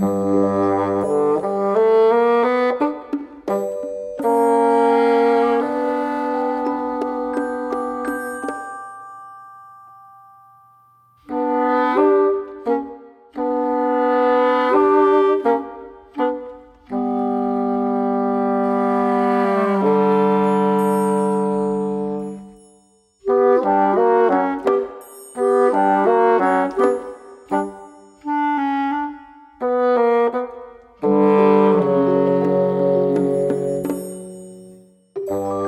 Uh, Oh.